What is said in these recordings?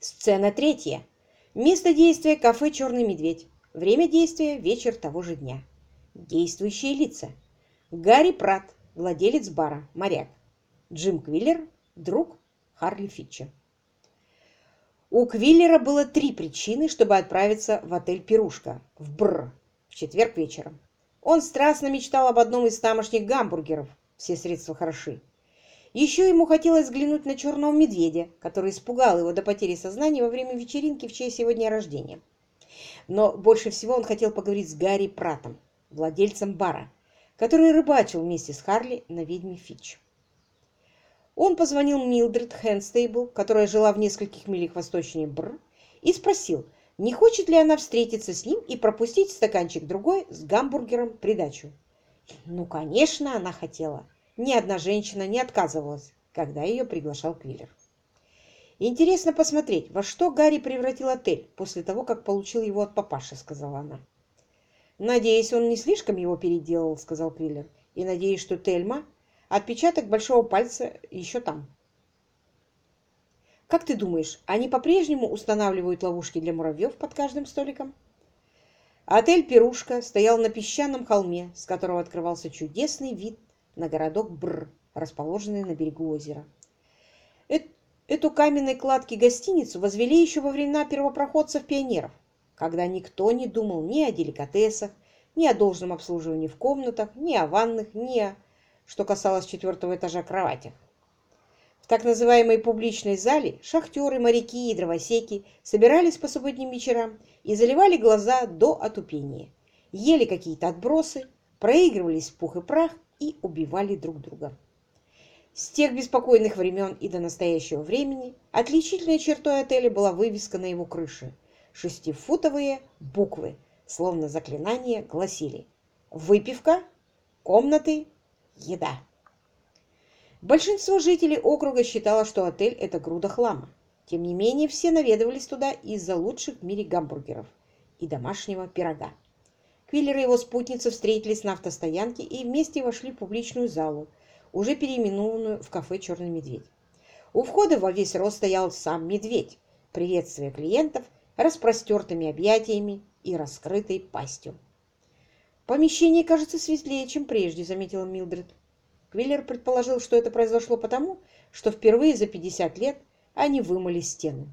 Сцена третья. Место действия – кафе «Черный медведь». Время действия – вечер того же дня. Действующие лица. Гарри Пратт, владелец бара, моряк. Джим Квиллер, друг Харли Фитча. У Квиллера было три причины, чтобы отправиться в отель «Пирушка» в Бр в четверг вечером. Он страстно мечтал об одном из тамошних гамбургеров, все средства хороши. Еще ему хотелось взглянуть на черного медведя, который испугал его до потери сознания во время вечеринки в честь его дня рождения. Но больше всего он хотел поговорить с Гарри Пратом, владельцем бара, который рыбачил вместе с Харли на ведьме Фич. Он позвонил Милдред Хэнстейбл, которая жила в нескольких милях восточнее Бр, и спросил, не хочет ли она встретиться с ним и пропустить стаканчик другой с гамбургером придачу. Ну, конечно, она хотела. Ни одна женщина не отказывалась, когда ее приглашал Квиллер. «Интересно посмотреть, во что Гарри превратил отель после того, как получил его от папаши», — сказала она. «Надеюсь, он не слишком его переделал», — сказал Квиллер. «И надеюсь, что Тельма, отпечаток большого пальца еще там». «Как ты думаешь, они по-прежнему устанавливают ловушки для муравьев под каждым столиком?» Отель «Пирушка» стоял на песчаном холме, с которого открывался чудесный вид на городок Бр, расположенный на берегу озера. Эту каменной кладки гостиницу возвели еще во времена первопроходцев-пионеров, когда никто не думал ни о деликатесах, ни о должном обслуживании в комнатах, ни о ванных, ни о, что касалось четвертого этажа, кроватях. В так называемой публичной зале шахтеры, моряки и дровосеки собирались по субботним вечерам и заливали глаза до отупения, ели какие-то отбросы, проигрывались в пух и прах и убивали друг друга. С тех беспокойных времен и до настоящего времени отличительной чертой отеля была вывеска на его крыше. Шестифутовые буквы, словно заклинание, гласили «Выпивка, комнаты, еда». Большинство жителей округа считало, что отель – это груда хлама. Тем не менее, все наведывались туда из-за лучших в мире гамбургеров и домашнего пирога. Квиллер и его спутница встретились на автостоянке и вместе вошли в публичную залу, уже переименованную в кафе «Черный медведь». У входа во весь рост стоял сам медведь, приветствуя клиентов распростертыми объятиями и раскрытой пастью. «Помещение кажется светлее, чем прежде», — заметила Милдред. Квиллер предположил, что это произошло потому, что впервые за 50 лет они вымыли стены.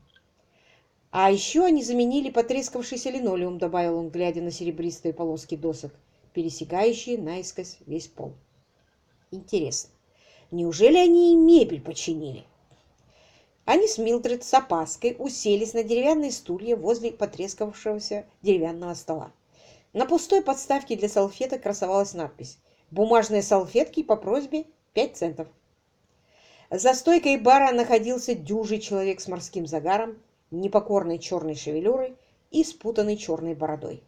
А еще они заменили потрескавшийся линолеум, добавил он, глядя на серебристые полоски досок, пересекающие наискось весь пол. Интересно, неужели они и мебель починили? Они с Милдред с опаской уселись на деревянные стулья возле потрескавшегося деревянного стола. На пустой подставке для салфеток красовалась надпись «Бумажные салфетки по просьбе 5 центов». За стойкой бара находился дюжий человек с морским загаром непокорной черной шевелюрой и спутанной черной бородой.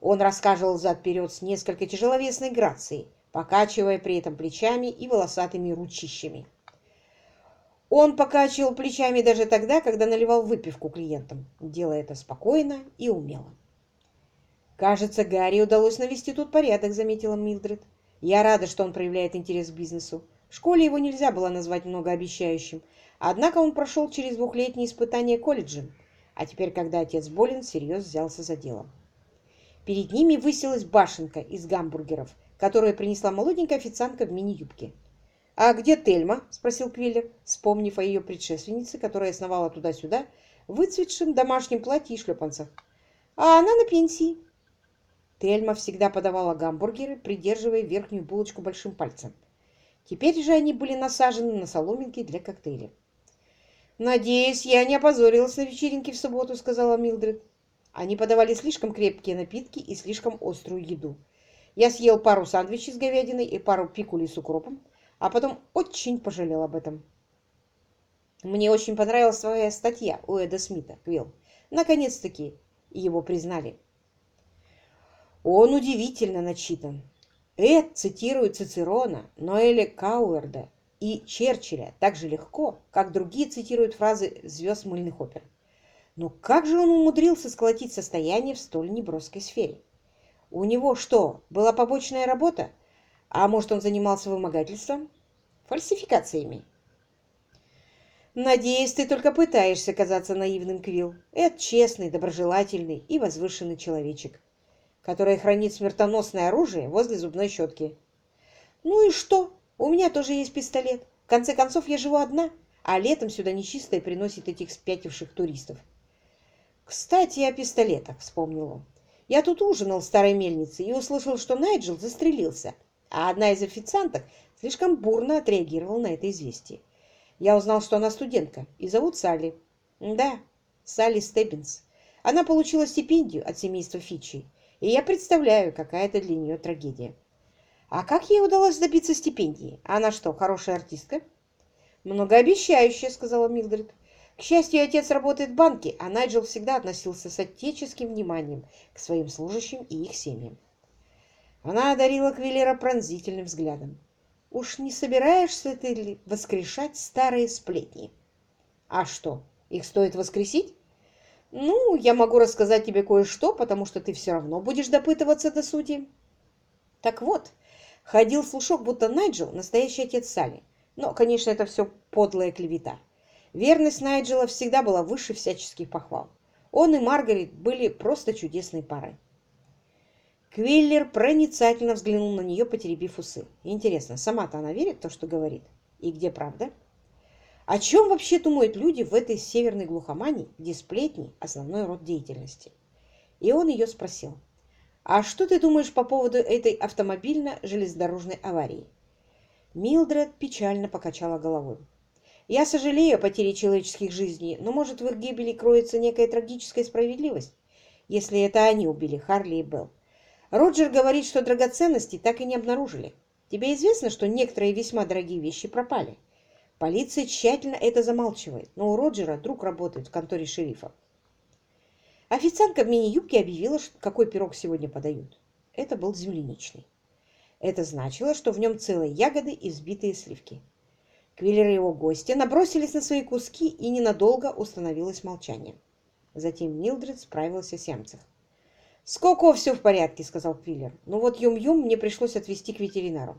Он рассказывал зад-вперед с несколько тяжеловесной грацией, покачивая при этом плечами и волосатыми ручищами. Он покачивал плечами даже тогда, когда наливал выпивку клиентам, делая это спокойно и умело. «Кажется, Гарри удалось навести тут порядок», — заметила Милдред. «Я рада, что он проявляет интерес к бизнесу. В школе его нельзя было назвать многообещающим, Однако он прошел через двухлетнее испытание колледжем, а теперь, когда отец болен, всерьез взялся за дело. Перед ними высилась башенка из гамбургеров, которую принесла молоденькая официантка в мини-юбке. «А где Тельма?» – спросил Квиллер, вспомнив о ее предшественнице, которая сновала туда-сюда в выцветшем домашнем платье и шлепанцах. «А она на пенсии». Тельма всегда подавала гамбургеры, придерживая верхнюю булочку большим пальцем. Теперь же они были насажены на соломинки для коктейлей. «Надеюсь, я не опозорилась на вечеринке в субботу», — сказала Милдред. Они подавали слишком крепкие напитки и слишком острую еду. Я съел пару сандвичей с говядиной и пару пикулей с укропом, а потом очень пожалел об этом. Мне очень понравилась твоя статья у Эда Смита, Квилл. Наконец-таки его признали. Он удивительно начитан. Эд цитирует Цицерона, Ноэля Кауэрда и Черчилля так же легко, как другие цитируют фразы звезд мыльных опер. Но как же он умудрился сколотить состояние в столь неброской сфере? У него что, была побочная работа? А может, он занимался вымогательством? Фальсификациями? Надеюсь, ты только пытаешься казаться наивным, Квилл. Это честный, доброжелательный и возвышенный человечек, который хранит смертоносное оружие возле зубной щетки. Ну и что? У меня тоже есть пистолет. В конце концов, я живу одна, а летом сюда нечистое приносит этих спятивших туристов. Кстати, о пистолетах, вспомнил он. Я тут ужинал в старой мельнице и услышал, что Найджел застрелился, а одна из официанток слишком бурно отреагировала на это известие. Я узнал, что она студентка, и зовут Салли. Да, Салли Стеббинс. Она получила стипендию от семейства Фичи, и я представляю, какая это для нее трагедия. А как ей удалось добиться стипендии? Она что, хорошая артистка? Многообещающая, сказала Милдред. К счастью, отец работает в банке, а Найджел всегда относился с отеческим вниманием к своим служащим и их семьям. Она одарила Квиллера пронзительным взглядом. Уж не собираешься ты ли воскрешать старые сплетни? А что, их стоит воскресить? Ну, я могу рассказать тебе кое-что, потому что ты все равно будешь допытываться до сути. Так вот, ходил слушок, будто Найджел – настоящий отец Салли. Но, конечно, это все подлая клевета. Верность Найджела всегда была выше всяческих похвал. Он и Маргарет были просто чудесной парой. Квиллер проницательно взглянул на нее, потеребив усы. Интересно, сама-то она верит в то, что говорит? И где правда? О чем вообще думают люди в этой северной глухомании, где сплетни – основной род деятельности? И он ее спросил. «А что ты думаешь по поводу этой автомобильно-железнодорожной аварии?» Милдред печально покачала головой. «Я сожалею о потере человеческих жизней, но, может, в их гибели кроется некая трагическая справедливость, если это они убили Харли и Белл. Роджер говорит, что драгоценности так и не обнаружили. Тебе известно, что некоторые весьма дорогие вещи пропали? Полиция тщательно это замалчивает, но у Роджера друг работает в конторе шерифа. Официантка в мини-юбке объявила, какой пирог сегодня подают. Это был земляничный. Это значило, что в нем целые ягоды и взбитые сливки. Квиллер и его гости набросились на свои куски, и ненадолго установилось молчание. Затем Милдред справилась. «С Коко все в порядке», — сказал Квиллер. «Ну вот Юм-Юм мне пришлось отвезти к ветеринару.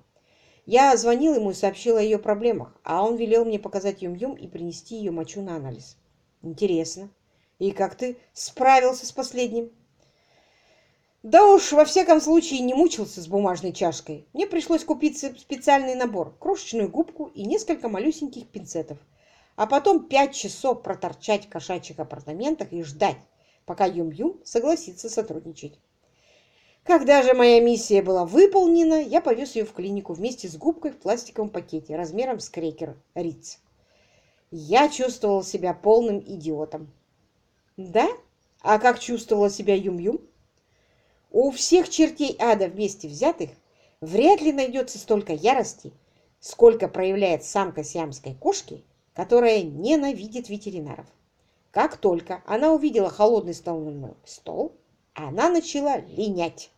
Я звонил ему и сообщил о ее проблемах, а он велел мне показать Юм-Юм и принести ее мочу на анализ». «Интересно. И как ты справился с последним?» «Да уж, во всяком случае, не мучился с бумажной чашкой. Мне пришлось купить специальный набор, крошечную губку и несколько малюсеньких пинцетов, а потом пять часов проторчать в кошачьих апартаментах и ждать, пока Юм-Юм согласится сотрудничать. Когда же моя миссия была выполнена, я повез ее в клинику вместе с губкой в пластиковом пакете размером с крекер Риц. Я чувствовал себя полным идиотом. Да? А как чувствовала себя Юм-Юм? У всех чертей ада вместе взятых вряд ли найдется столько ярости, сколько проявляет самка сиамской кошки, которая ненавидит ветеринаров. Как только она увидела холодный столовый стол, она начала линять.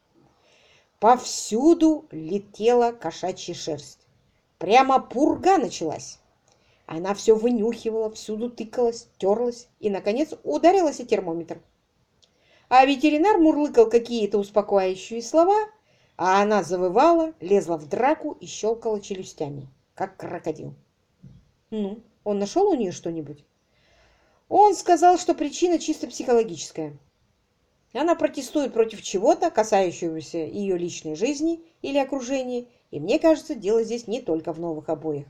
Повсюду летела кошачья шерсть. Прямо пурга началась. Она все вынюхивала, всюду тыкалась, терлась и, наконец, ударилась о термометр. А ветеринар мурлыкал какие-то успокаивающие слова, а она завывала, лезла в драку и щелкала челюстями, как крокодил. Ну, он нашел у нее что-нибудь? Он сказал, что причина чисто психологическая. Она протестует против чего-то, касающегося ее личной жизни или окружения, и мне кажется, дело здесь не только в новых обоях.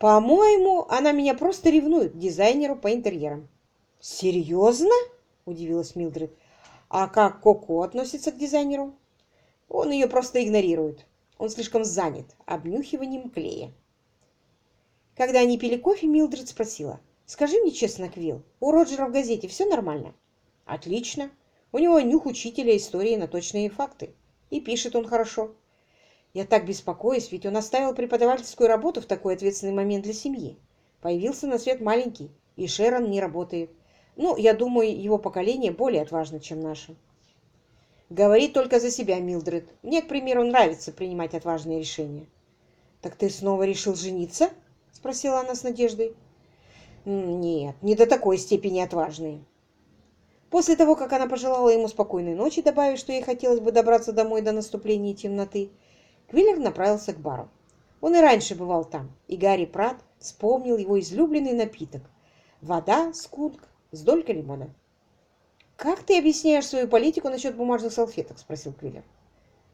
По-моему, она меня просто ревнует к дизайнеру по интерьерам. Серьезно? Удивилась Милдред. А как Коко относится к дизайнеру? Он ее просто игнорирует. Он слишком занят обнюхиванием клея. Когда они пили кофе, Милдред спросила – Скажи мне честно, Квилл, у Роджера в газете все нормально? Отлично. У него нюх учителя истории на точные факты. И пишет он хорошо. Я так беспокоюсь, ведь он оставил преподавательскую работу в такой ответственный момент для семьи. Появился на свет маленький, и Шерон не работает. Ну, я думаю, его поколение более отважно, чем наше. Говорит только за себя, Милдред. Мне, к примеру, нравится принимать отважные решения. «Так ты снова решил жениться?» – спросила она с надеждой. Нет, не до такой степени отважные. После того, как она пожелала ему спокойной ночи, добавив, что ей хотелось бы добраться домой до наступления темноты, Квиллер направился к бару. Он и раньше бывал там, и Гарри Пратт Вспомнил его излюбленный напиток – вода, скунг с долькой лимона. «Как ты объясняешь свою политику насчет бумажных салфеток?» – спросил Квиллер.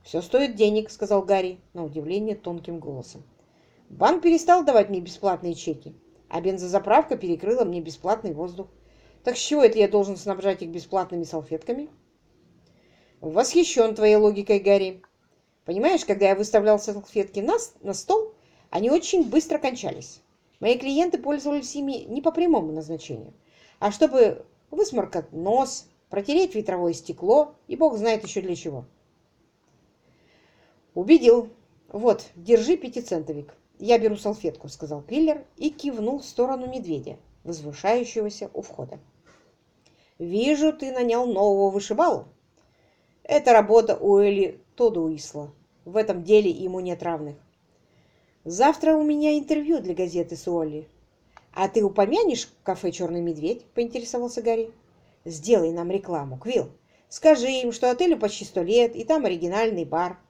«Все стоит денег», – сказал Гарри, на удивление тонким голосом. «Банк перестал давать мне бесплатные чеки, а бензозаправка перекрыла мне бесплатный воздух. Так с чего это я должен снабжать их бесплатными салфетками?» «Восхищен твоей логикой, Гарри. Понимаешь, когда я выставлял салфетки на, на стол, они очень быстро кончались. Мои клиенты пользовались ими не по прямому назначению, а чтобы высморкать нос, протереть ветровое стекло и бог знает еще для чего. «Убедил. Вот, держи пятицентовик. Я беру салфетку», — сказал Квиллер и кивнул в сторону медведя, возвышающегося у входа. «Вижу, ты нанял нового вышибалу. Это работа Уэлли Тодуисла. В этом деле ему нет равных. Завтра у меня интервью для газеты Суолли. А ты упомянешь кафе «Черный медведь»?» – поинтересовался Гарри. «Сделай нам рекламу, Квилл. Скажи им, что отелю почти сто лет, и там оригинальный бар».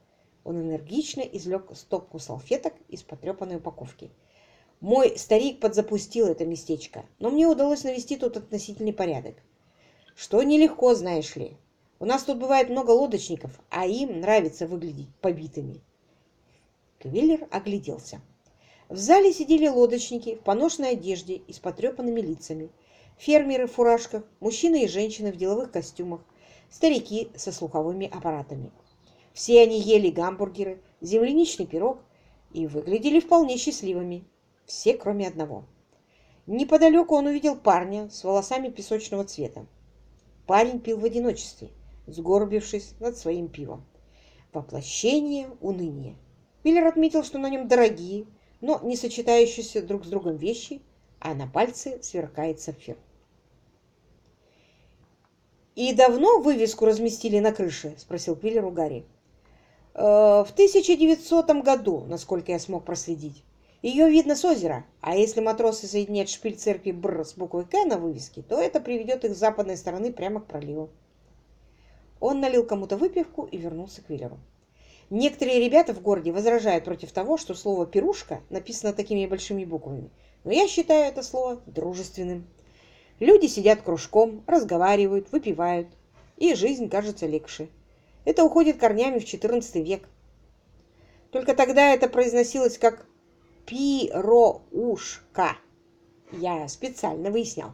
Он энергично излег стопку салфеток из потрепанной упаковки. «Мой старик подзапустил это местечко, но мне удалось навести тут относительный порядок. Что нелегко, знаешь ли. У нас тут бывает много лодочников, а им нравится выглядеть побитыми. Квиллер огляделся. В зале сидели лодочники в поношенной одежде и с потрепанными лицами, фермеры в фуражках, мужчины и женщины в деловых костюмах, старики со слуховыми аппаратами. Все они ели гамбургеры, земляничный пирог и выглядели вполне счастливыми. Все, кроме одного. Неподалеку он увидел парня с волосами песочного цвета. Парень пил в одиночестве – сгорбившись над своим пивом. Воплощение уныния. Миллер отметил, что на нем дорогие, но не сочетающиеся друг с другом вещи, а на пальце сверкает сапфир. «И давно вывеску разместили на крыше?» – спросил Пиллер у Гарри. «Э, «В 1900 году, насколько я смог проследить. Ее видно с озера, а если матросы соединят шпиль церкви Бр с буквой К на вывеске, то это приведет их с западной стороны прямо к проливу. Он налил кому-то выпивку и вернулся к Виллеру. Некоторые ребята в городе возражают против того, что слово «пирушка» написано такими большими буквами, но я считаю это слово дружественным. Люди сидят кружком, разговаривают, выпивают, и жизнь кажется легче. Это уходит корнями в XIV век. Только тогда это произносилось как «пироушка». Я специально выяснял.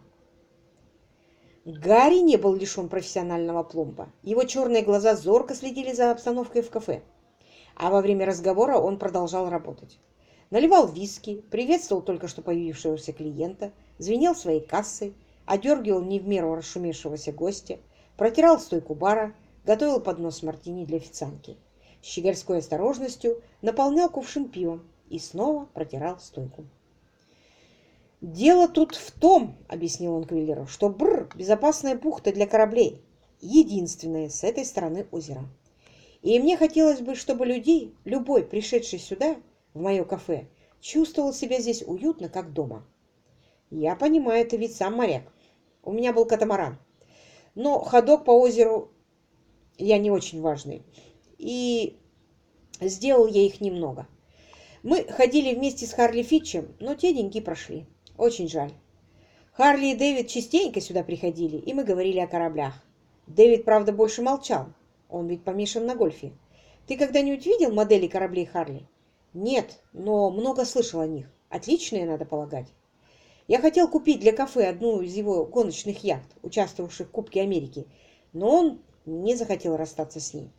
Гарри не был лишен профессионального пломба. Его черные глаза зорко следили за обстановкой в кафе. А во время разговора он продолжал работать. Наливал виски, приветствовал только что появившегося клиента, звенел своей кассой, одергивал не в меру расшумевшегося гостя, протирал стойку бара, готовил поднос мартини для официантки. С щегольской осторожностью наполнял кувшин пивом и снова протирал стойку. «Дело тут в том, — объяснил он Квиллеру, — что Бр — безопасная бухта для кораблей, единственная с этой стороны озера. И мне хотелось бы, чтобы людей, любой, пришедший сюда, в мое кафе, чувствовал себя здесь уютно, как дома. Я понимаю, ты ведь сам моряк. У меня был катамаран. Но ходок по озеру я не очень важный. И сделал я их немного. Мы ходили вместе с Харли Фитчем, но те деньги прошли. Очень жаль. Харли и Дэвид частенько сюда приходили, и мы говорили о кораблях. Дэвид, правда, больше молчал. Он ведь помешан на гольфе. Ты когда-нибудь видел модели кораблей Харли? Нет, но много слышал о них. Отличные, надо полагать. Я хотел купить для кафе одну из его гоночных яхт, участвовавших в Кубке Америки, но он не захотел расстаться с ней.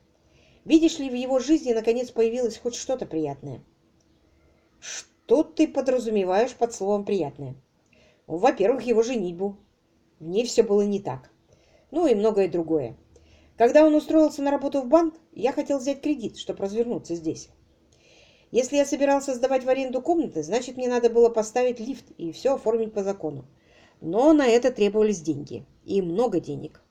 Видишь ли, в его жизни наконец появилось хоть что-то приятное. Что ты подразумеваешь под словом «приятное»? Во-первых, его женитьбу. В ней все было не так. Ну и многое другое. Когда он устроился на работу в банк, я хотел взять кредит, чтобы развернуться здесь. Если я собирался сдавать в аренду комнаты, значит, мне надо было поставить лифт и все оформить по закону. Но на это требовались деньги. И много денег.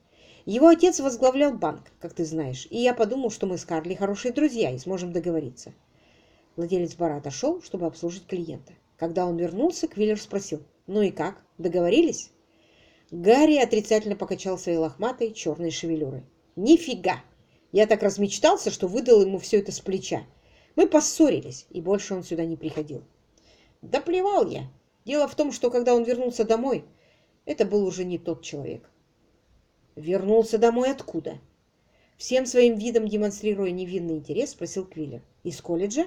Его отец возглавлял банк, как ты знаешь, и я подумал, что мы с Карли хорошие друзья и сможем договориться. Владелец бара отошел, чтобы обслужить клиента. Когда он вернулся, Квиллер спросил, «Ну и как, договорились?» Гарри отрицательно покачал своей лохматой черной шевелюрой. «Нифига! Я так размечтался, что выдал ему все это с плеча. Мы поссорились, и больше он сюда не приходил». «Да плевал я. Дело в том, что когда он вернулся домой, это был уже не тот человек. Вернулся домой откуда? Всем своим видом демонстрируя невинный интерес, спросил Квиллер. Из колледжа?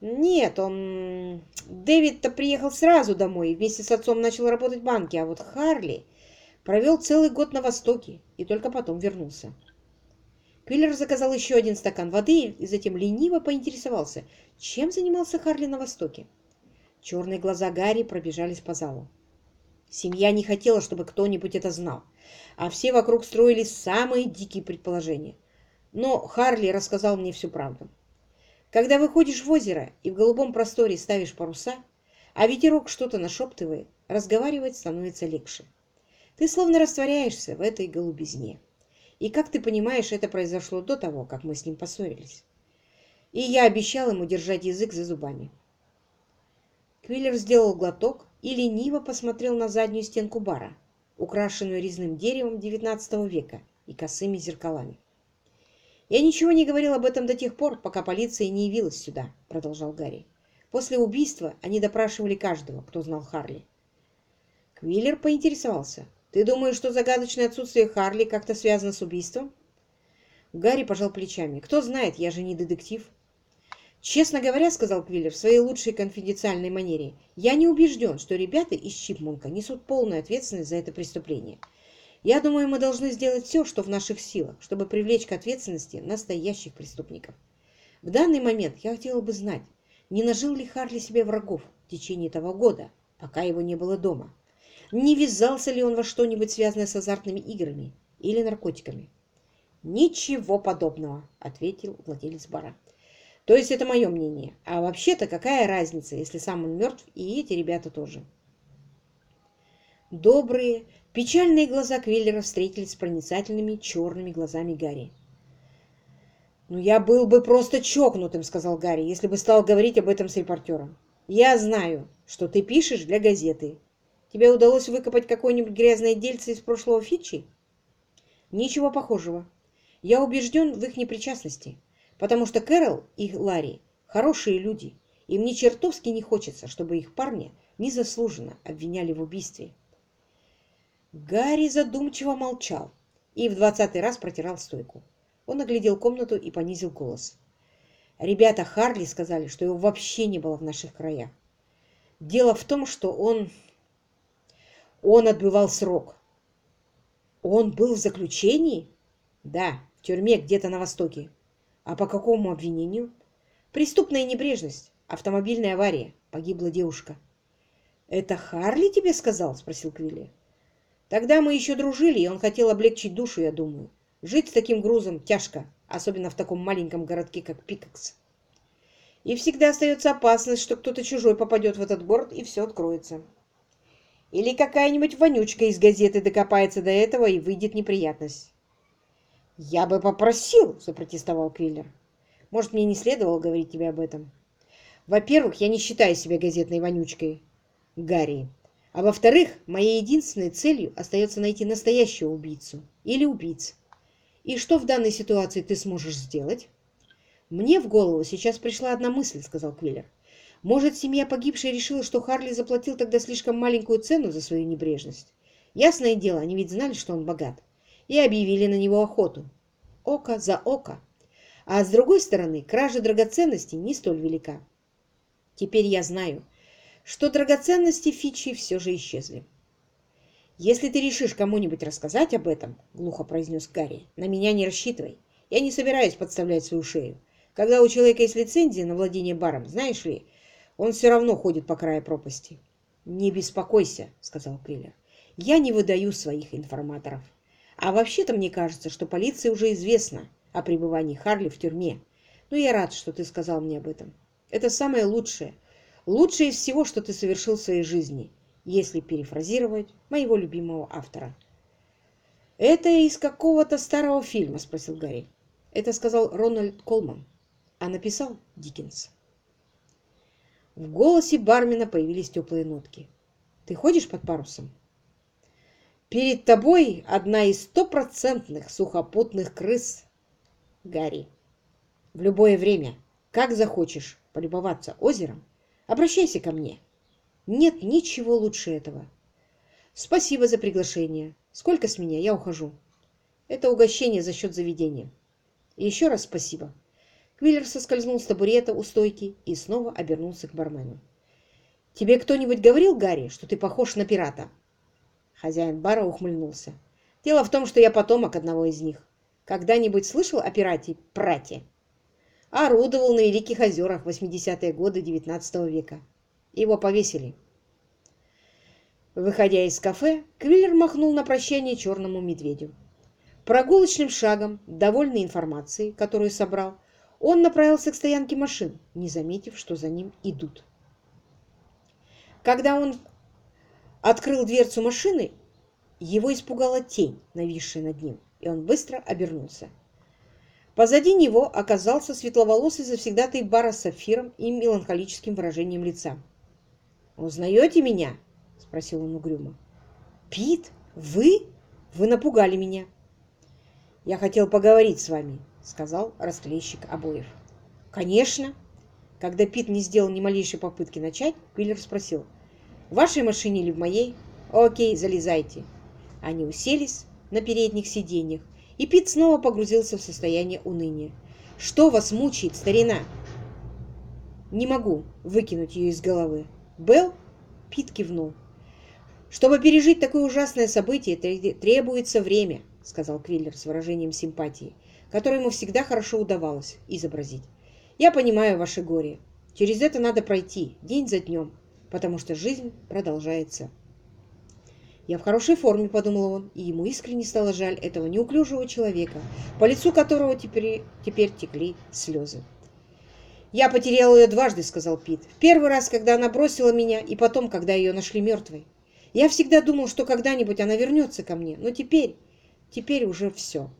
Нет, он... Дэвид-то приехал сразу домой и вместе с отцом начал работать в банке, а вот Харли провел целый год на Востоке и только потом вернулся. Квиллер заказал еще один стакан воды и затем лениво поинтересовался, чем занимался Харли на Востоке. Черные глаза Гарри пробежались по залу. Семья не хотела, чтобы кто-нибудь это знал, а все вокруг строили самые дикие предположения. Но Харли рассказал мне всю правду. Когда выходишь в озеро и в голубом просторе ставишь паруса, а ветерок что-то нашептывает, разговаривать становится легче. Ты словно растворяешься в этой голубизне. И, как ты понимаешь, это произошло до того, как мы с ним поссорились. И я обещал ему держать язык за зубами. Квиллер сделал глоток и лениво посмотрел на заднюю стенку бара, украшенную резным деревом XIX века и косыми зеркалами. «Я ничего не говорил об этом до тех пор, пока полиция не явилась сюда», — продолжал Гарри. «После убийства они допрашивали каждого, кто знал Харли». Квиллер поинтересовался, ты думаешь, что загадочное отсутствие Харли как-то связано с убийством? Гарри пожал плечами. Кто знает, я же не детектив. Честно говоря, сказал Квиллер в своей лучшей конфиденциальной манере, я не убежден, что ребята из Чипмунка несут полную ответственность за это преступление. Я думаю, мы должны сделать все, что в наших силах, чтобы привлечь к ответственности настоящих преступников. В данный момент я хотела бы знать, не нажил ли Харли себе врагов в течение того года, пока его не было дома не ввязался ли он во что-нибудь связанное с азартными играми или наркотиками. «Ничего подобного», — ответил владелец бара. «То есть это мое мнение. А вообще-то какая разница, если сам он мертв, и эти ребята тоже?» Добрые, печальные глаза Квиллера встретились с проницательными черными глазами Гарри. «Ну, я был бы просто чокнутым», — сказал Гарри, «если бы стал говорить об этом с репортером. Я знаю, что ты пишешь для газеты, Тебе удалось выкопать какое-нибудь грязное дельце из прошлого Фичи? Ничего похожего. Я убежден в их непричастности, потому что Кэрол и Ларри хорошие люди, и мне чертовски не хочется, чтобы их парня незаслуженно обвиняли в убийстве. Гарри задумчиво молчал и в двадцатый раз протирал стойку. Он оглядел комнату и понизил голос. Ребята Харли сказали, что его вообще не было в наших краях. Дело в том, что он он отбывал срок. Он был в заключении? Да, в тюрьме где-то на Востоке. А по какому обвинению? Преступная небрежность, автомобильная авария, погибла девушка. «Это Харли тебе сказал?» – спросил Квилли. «Тогда мы еще дружили, и он хотел облегчить душу, я думаю. Жить с таким грузом тяжко, особенно в таком маленьком городке, как Пикакс. И всегда остается опасность, что кто-то чужой попадет в этот город, и все откроется. Или какая-нибудь вонючка из газеты докопается до этого и выйдет неприятность. «Я бы попросил», — запротестовал Квиллер. «Может, мне не следовало говорить тебе об этом? Во-первых, я не считаю себя газетной вонючкой, Гарри. А во-вторых, моей единственной целью остается найти настоящего убийцу или убийц. И что в данной ситуации ты сможешь сделать?» «Мне в голову сейчас пришла одна мысль», — сказал Квиллер. Может, семья погибшей решила, что Харли заплатил тогда слишком маленькую цену за свою небрежность? Ясное дело, они ведь знали, что он богат, и объявили на него охоту. Око за око. А с другой стороны, кража драгоценностей не столь велика. Теперь я знаю, что драгоценности Фичи все же исчезли. «Если ты решишь кому-нибудь рассказать об этом, — глухо произнес Гарри, — на меня не рассчитывай. Я не собираюсь подставлять свою шею. Когда у человека есть лицензия на владение баром, знаешь ли, он все равно ходит по краю пропасти. «Не беспокойся», — сказал Квиллер. «Я не выдаю своих информаторов. А вообще-то мне кажется, что полиции уже известно о пребывании Харли в тюрьме. Но я рад, что ты сказал мне об этом. Это самое лучшее. Лучшее из всего, что ты совершил в своей жизни, если перефразировать моего любимого автора». «Это из какого-то старого фильма?» — спросил Гарри. Это сказал Рональд Колман, а написал Диккенс. В голосе бармена появились теплые нотки. «Ты ходишь под парусом?» «Перед тобой одна из стопроцентных сухопутных крыс, Гарри. В любое время, как захочешь полюбоваться озером, обращайся ко мне. Нет ничего лучше этого. Спасибо за приглашение. Сколько с меня? Я ухожу. Это угощение за счет заведения. И еще раз спасибо. Квиллер соскользнул с табурета у стойки и снова обернулся к бармену. «Тебе кто-нибудь говорил, Гарри, что ты похож на пирата?» Хозяин бара ухмыльнулся. «Дело в том, что я потомок одного из них. Когда-нибудь слышал о пирате Прате?» Орудовал на Великих озерах в 80-е годы XIX века. Его повесили. Выходя из кафе, Квиллер махнул на прощание черному медведю. Прогулочным шагом, довольный информацией, которую собрал, он направился к стоянке машин, не заметив, что за ним идут. Когда он открыл дверцу машины, его испугала тень, нависшая над ним, и он быстро обернулся. Позади него оказался светловолосый завсегдатый бара с сапфиром и меланхолическим выражением лица. «Узнаете меня?» — спросил он угрюмо. «Пит, вы? Вы напугали меня!» «Я хотел поговорить с вами», — сказал расклейщик обоев. «Конечно!» Когда Пит не сделал ни малейшей попытки начать, Квиллер спросил, в вашей машине или в моей? Окей, залезайте. Они уселись на передних сиденьях, и Пит снова погрузился в состояние уныния. Что вас мучает, старина? Не могу выкинуть ее из головы. Белл? Пит кивнул. Чтобы пережить такое ужасное событие, требуется время, сказал Квиллер с выражением симпатии, которое ему всегда хорошо удавалось изобразить. Я понимаю ваше горе. Через это надо пройти день за днем потому что жизнь продолжается. «Я в хорошей форме», — подумал он, и ему искренне стало жаль этого неуклюжего человека, по лицу которого теперь, теперь текли слезы. «Я потерял ее дважды», — сказал Пит. «В первый раз, когда она бросила меня, и потом, когда ее нашли мертвой. Я всегда думал, что когда-нибудь она вернется ко мне, но теперь, теперь уже все.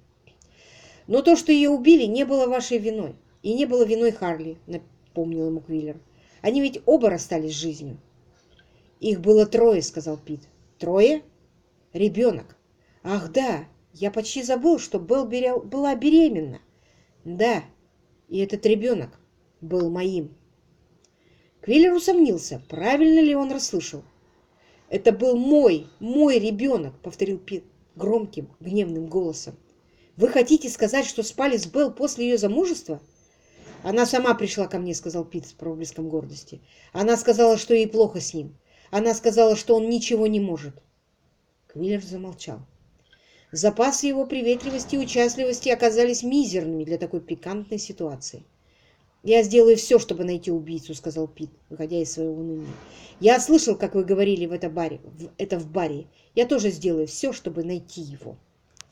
Но то, что ее убили, не было вашей виной, и не было виной Харли», — напомнил ему Квиллер. Они ведь оба расстались с жизнью. Их было трое, сказал Пит. Трое? Ребенок. Ах, да, я почти забыл, что Белл была беременна. Да, и этот ребенок был моим. Квиллер усомнился, правильно ли он расслышал. «Это был мой, мой ребенок», — повторил Пит громким, гневным голосом. «Вы хотите сказать, что спали с Белл после ее замужества?» Она сама пришла ко мне, сказал Пит с проблеском гордости. Она сказала, что ей плохо с ним. Она сказала, что он ничего не может. Квиллер замолчал. Запасы его приветливости и участливости оказались мизерными для такой пикантной ситуации. «Я сделаю все, чтобы найти убийцу», — сказал Пит, выходя из своего уныния. «Я слышал, как вы говорили в, это баре, в, это в баре. Я тоже сделаю все, чтобы найти его».